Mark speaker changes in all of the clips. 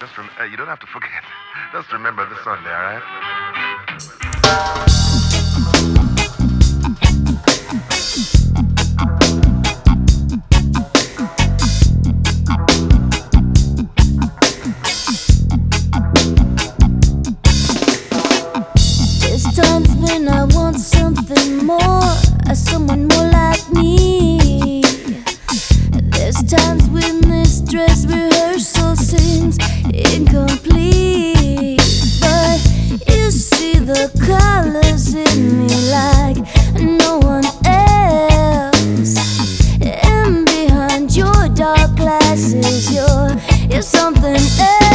Speaker 1: Just rem- you don't have to forget. Just remember the Sunday, all right?
Speaker 2: the colors in me like no one else. And behind your dark glasses, you're, you're something else.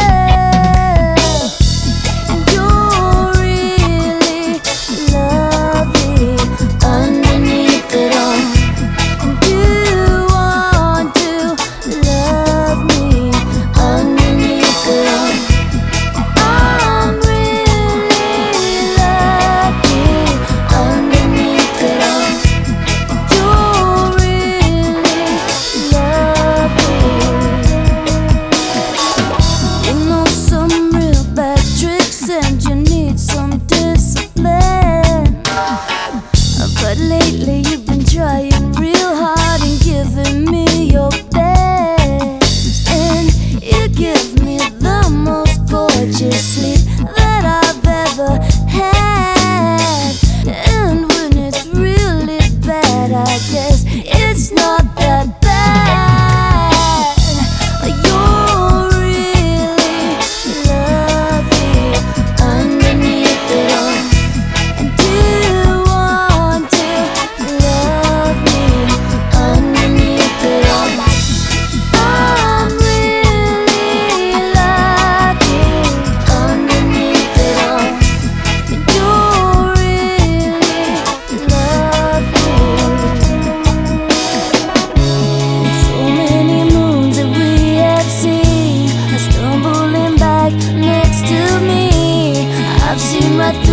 Speaker 2: I've seen right through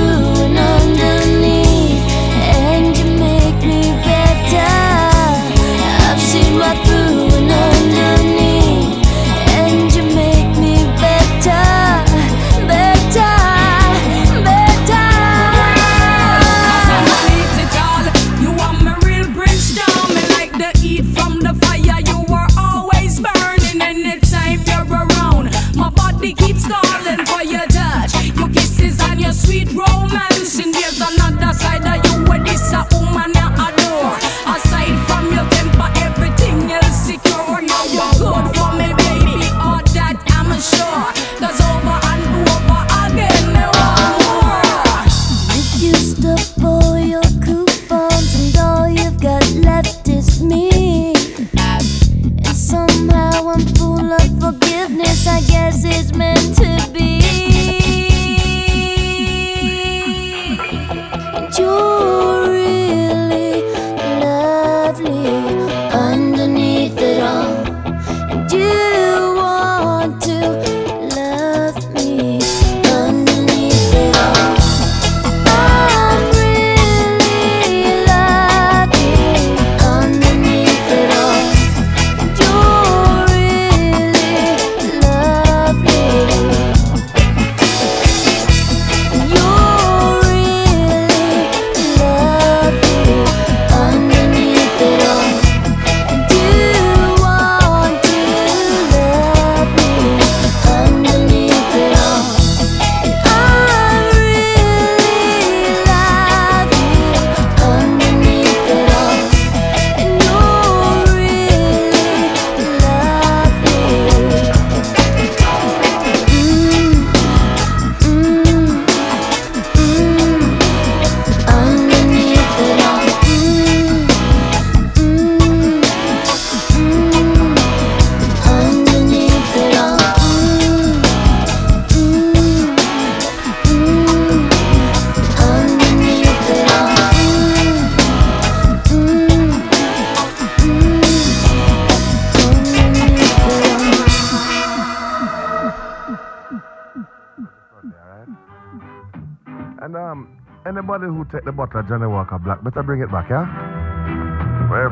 Speaker 2: up all your coupons, and all you've got left is me. And somehow I'm full of forgiveness, I guess it's meant to be. And
Speaker 1: um, anybody who take the bottle, Johnnie Walker Black, better bring it back, yeah?
Speaker 3: My